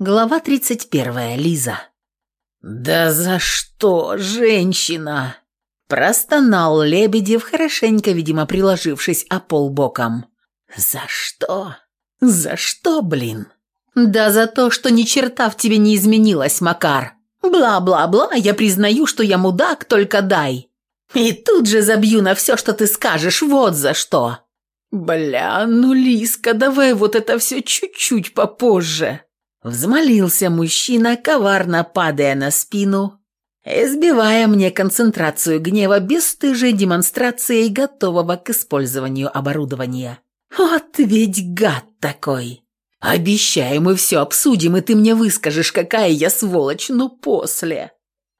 Глава 31. Лиза. «Да за что, женщина?» Простонал Лебедев, хорошенько, видимо, приложившись о пол боком. «За что? За что, блин?» «Да за то, что ни черта в тебе не изменилась, Макар. Бла-бла-бла, я признаю, что я мудак, только дай. И тут же забью на все, что ты скажешь, вот за что». «Бля, ну, Лиска, давай вот это все чуть-чуть попозже». Взмолился мужчина, коварно падая на спину, избивая мне концентрацию гнева бесстыжей демонстрацией готового к использованию оборудования. «Вот ведь гад такой! Обещаю, мы все обсудим, и ты мне выскажешь, какая я сволочь, ну после!»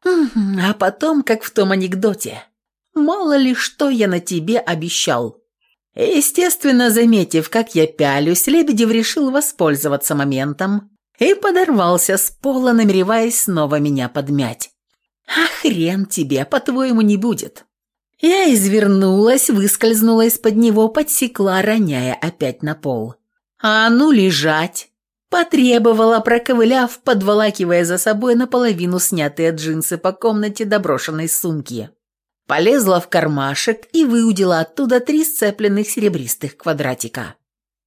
«А потом, как в том анекдоте, мало ли что я на тебе обещал». Естественно, заметив, как я пялюсь, Лебедев решил воспользоваться моментом и подорвался с пола, намереваясь снова меня подмять. «А хрен тебе, по-твоему, не будет». Я извернулась, выскользнула из-под него, подсекла, роняя опять на пол. «А ну лежать!» Потребовала, проковыляв, подволакивая за собой наполовину снятые джинсы по комнате доброшенной сумки. Полезла в кармашек и выудила оттуда три сцепленных серебристых квадратика.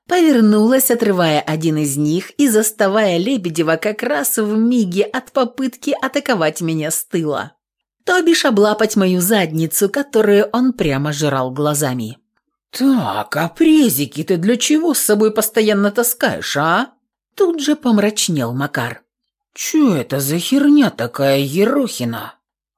Повернулась, отрывая один из них и заставая Лебедева как раз в миге от попытки атаковать меня с тыла. То бишь облапать мою задницу, которую он прямо жрал глазами. «Так, а презики ты для чего с собой постоянно таскаешь, а?» Тут же помрачнел Макар. «Чё это за херня такая, Ерохина?»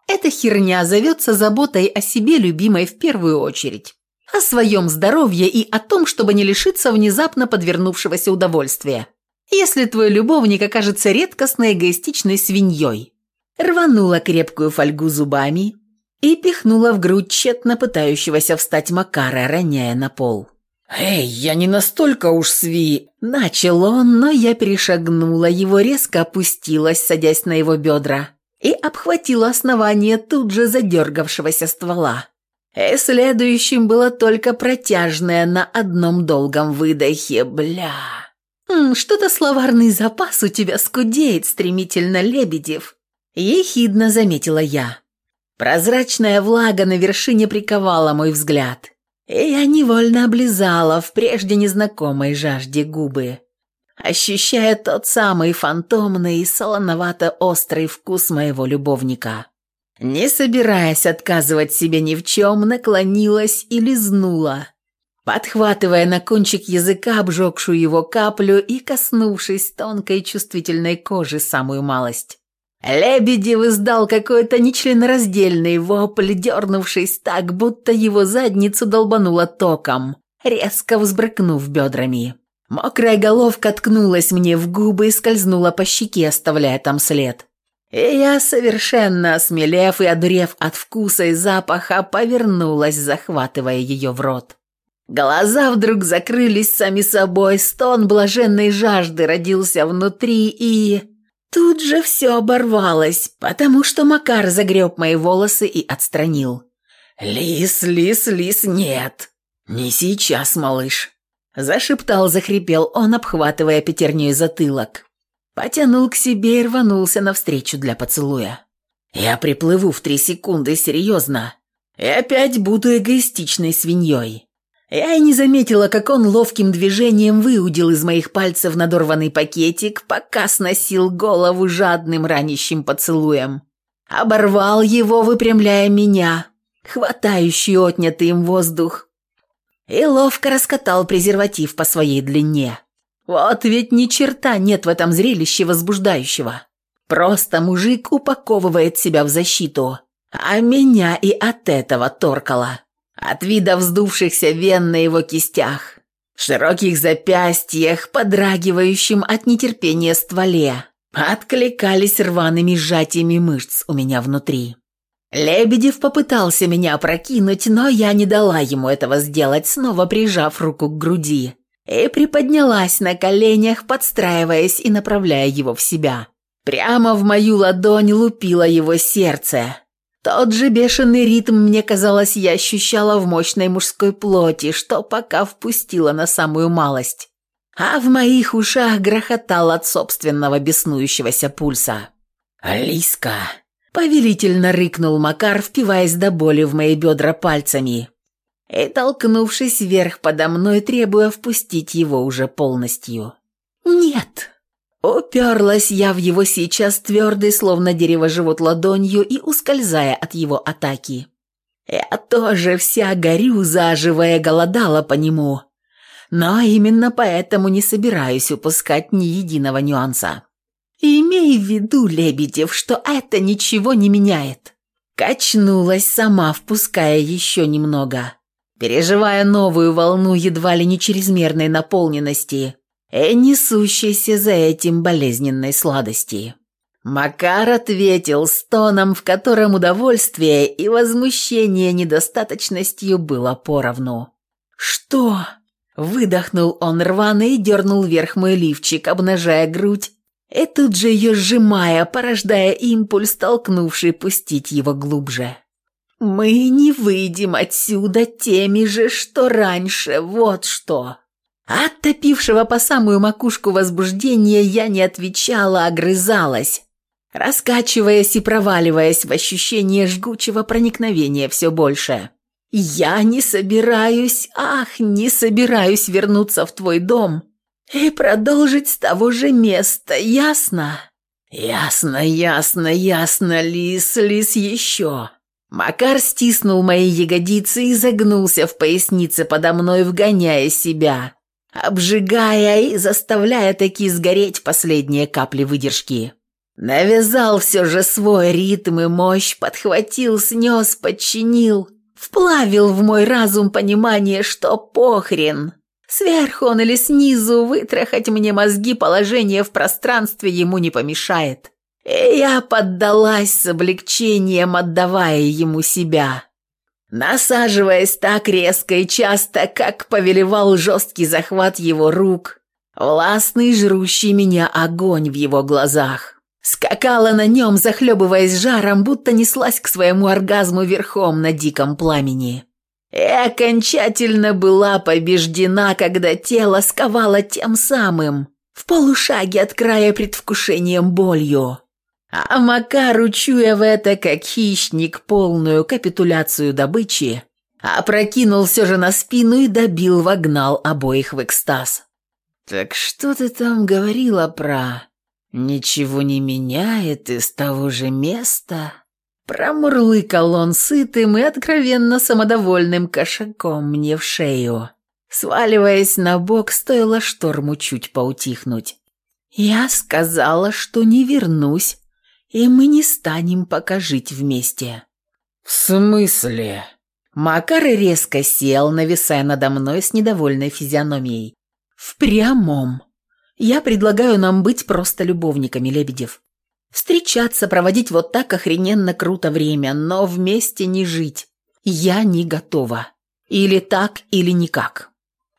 «Эта херня зовется заботой о себе любимой в первую очередь о своем здоровье и о том, чтобы не лишиться внезапно подвернувшегося удовольствия. Если твой любовник окажется редкостной эгоистичной свиньей. Рванула крепкую фольгу зубами и пихнула в грудь тщетно пытающегося встать Макара, роняя на пол. «Эй, я не настолько уж сви...» Начал он, но я перешагнула, его резко опустилась, садясь на его бедра, и обхватила основание тут же задергавшегося ствола. И следующим было только протяжное на одном долгом выдохе «бля». «Что-то словарный запас у тебя скудеет стремительно, Лебедев», – ехидно заметила я. Прозрачная влага на вершине приковала мой взгляд, и я невольно облизала в прежде незнакомой жажде губы, ощущая тот самый фантомный и солоновато-острый вкус моего любовника. Не собираясь отказывать себе ни в чем, наклонилась и лизнула, подхватывая на кончик языка обжегшую его каплю и коснувшись тонкой чувствительной кожи самую малость. Лебедев издал какой-то нечленораздельный вопль, дернувшись так, будто его задницу долбануло током, резко взбрыкнув бедрами. Мокрая головка ткнулась мне в губы и скользнула по щеке, оставляя там след. И я, совершенно осмелев и одурев от вкуса и запаха, повернулась, захватывая ее в рот. Глаза вдруг закрылись сами собой, стон блаженной жажды родился внутри, и... Тут же все оборвалось, потому что Макар загреб мои волосы и отстранил. «Лис, лис, лис, нет! Не сейчас, малыш!» Зашептал, захрипел он, обхватывая пятерней затылок. Потянул к себе и рванулся навстречу для поцелуя. Я приплыву в три секунды, серьезно. И опять буду эгоистичной свиньей. Я и не заметила, как он ловким движением выудил из моих пальцев надорванный пакетик, пока сносил голову жадным ранящим поцелуем. Оборвал его, выпрямляя меня, хватающий отнятый им воздух, и ловко раскатал презерватив по своей длине. Вот ведь ни черта нет в этом зрелище возбуждающего. Просто мужик упаковывает себя в защиту, а меня и от этого торкало. От вида вздувшихся вен на его кистях, широких запястьях, подрагивающим от нетерпения стволе, откликались рваными сжатиями мышц у меня внутри. Лебедев попытался меня опрокинуть, но я не дала ему этого сделать, снова прижав руку к груди и приподнялась на коленях, подстраиваясь и направляя его в себя. Прямо в мою ладонь лупило его сердце. Тот же бешеный ритм, мне казалось, я ощущала в мощной мужской плоти, что пока впустила на самую малость. а в моих ушах грохотал от собственного беснующегося пульса. «Алиска!» – повелительно рыкнул Макар, впиваясь до боли в мои бедра пальцами и, толкнувшись вверх подо мной, требуя впустить его уже полностью. «Нет!» Уперлась я в его сейчас твердый, словно дерево живот ладонью и ускользая от его атаки. Я тоже вся горю, заживая, голодала по нему. Но именно поэтому не собираюсь упускать ни единого нюанса. Имей в виду, Лебедев, что это ничего не меняет. Качнулась сама, впуская еще немного. Переживая новую волну едва ли не чрезмерной наполненности и несущейся за этим болезненной сладости. Макар ответил стоном, в котором удовольствие и возмущение недостаточностью было поровну. «Что?» – выдохнул он рвано и дернул вверх мой лифчик, обнажая грудь, и тут же ее сжимая, порождая импульс, толкнувший пустить его глубже. «Мы не выйдем отсюда теми же, что раньше, вот что!» От топившего по самую макушку возбуждения я не отвечала, огрызалась, раскачиваясь и проваливаясь в ощущение жгучего проникновения все больше. «Я не собираюсь, ах, не собираюсь вернуться в твой дом и продолжить с того же места, ясно?» «Ясно, ясно, ясно, лис, лис еще!» Макар стиснул мои ягодицы и загнулся в пояснице подо мной, вгоняя себя, обжигая и заставляя таки сгореть последние капли выдержки. Навязал все же свой ритм и мощь, подхватил, снес, подчинил, вплавил в мой разум понимание, что похрен. Сверху он или снизу вытрахать мне мозги положение в пространстве ему не помешает. Я поддалась с облегчением, отдавая ему себя. Насаживаясь так резко и часто, как повелевал жесткий захват его рук, властный жрущий меня огонь в его глазах. Скакала на нем, захлебываясь жаром, будто неслась к своему оргазму верхом на диком пламени. И окончательно была побеждена, когда тело сковало тем самым, в полушаге от края предвкушением болью. А Макар, чуя в это, как хищник, полную капитуляцию добычи, опрокинул все же на спину и добил, вогнал обоих в экстаз. «Так что ты там говорила про...» «Ничего не меняет из того же места?» Промурлыкал он сытым и откровенно самодовольным кошаком мне в шею. Сваливаясь на бок, стоило шторму чуть поутихнуть. Я сказала, что не вернусь, и мы не станем пока жить вместе. «В смысле?» Макар резко сел, нависая надо мной с недовольной физиономией. «В прямом. Я предлагаю нам быть просто любовниками, Лебедев. Встречаться, проводить вот так охрененно круто время, но вместе не жить. Я не готова. Или так, или никак.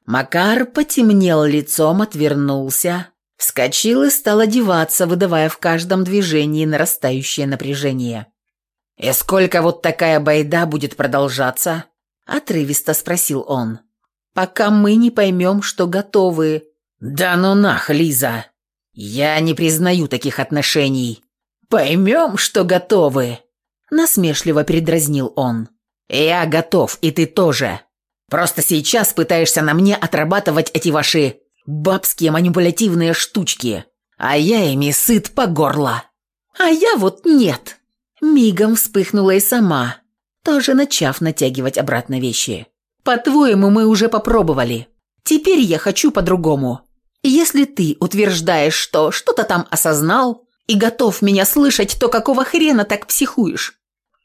Макар потемнел лицом, отвернулся, вскочил и стал одеваться, выдавая в каждом движении нарастающее напряжение. «И сколько вот такая байда будет продолжаться?» – отрывисто спросил он. «Пока мы не поймем, что готовы «Да ну нах, Лиза! Я не признаю таких отношений. Поймем, что готовы!» Насмешливо передразнил он. «Я готов, и ты тоже. Просто сейчас пытаешься на мне отрабатывать эти ваши бабские манипулятивные штучки, а я ими сыт по горло. А я вот нет». Мигом вспыхнула и сама, тоже начав натягивать обратно вещи. «По-твоему, мы уже попробовали. Теперь я хочу по-другому. Если ты утверждаешь, что что-то там осознал и готов меня слышать, то какого хрена так психуешь?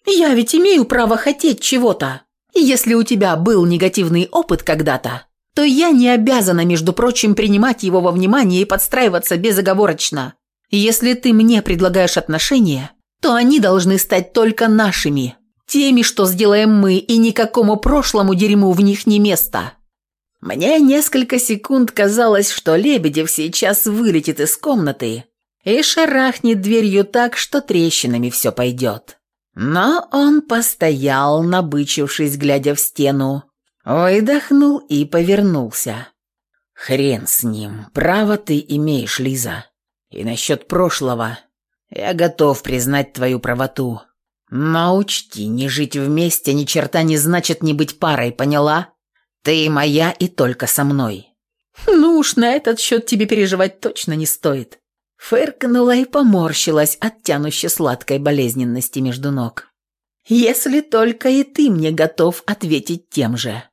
Я ведь имею право хотеть чего-то. Если у тебя был негативный опыт когда-то, то я не обязана, между прочим, принимать его во внимание и подстраиваться безоговорочно. Если ты мне предлагаешь отношения, то они должны стать только нашими, теми, что сделаем мы, и никакому прошлому дерьму в них не место. Мне несколько секунд казалось, что Лебедев сейчас вылетит из комнаты и шарахнет дверью так, что трещинами все пойдет. Но он постоял, набычившись, глядя в стену, выдохнул и повернулся. Хрен с ним, право ты имеешь, Лиза. И насчет прошлого я готов признать твою правоту. Но учти, не жить вместе ни черта не значит не быть парой, поняла? Ты моя и только со мной. Ну уж на этот счет тебе переживать точно не стоит. Фыркнула и поморщилась от тянущей сладкой болезненности между ног. «Если только и ты мне готов ответить тем же».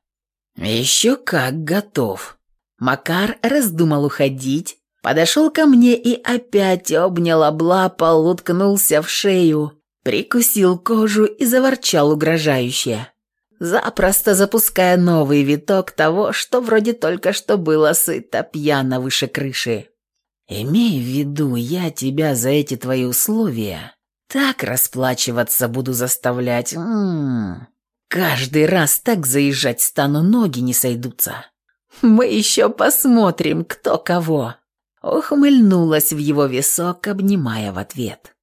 «Еще как готов». Макар раздумал уходить, подошел ко мне и опять обнял, облапал, уткнулся в шею, прикусил кожу и заворчал угрожающе, запросто запуская новый виток того, что вроде только что было сыто пьяно выше крыши. Имей в виду, я тебя за эти твои условия так расплачиваться буду заставлять. М -м -м. Каждый раз так заезжать стану, ноги не сойдутся. Мы еще посмотрим, кто кого. Ухмыльнулась в его висок, обнимая в ответ.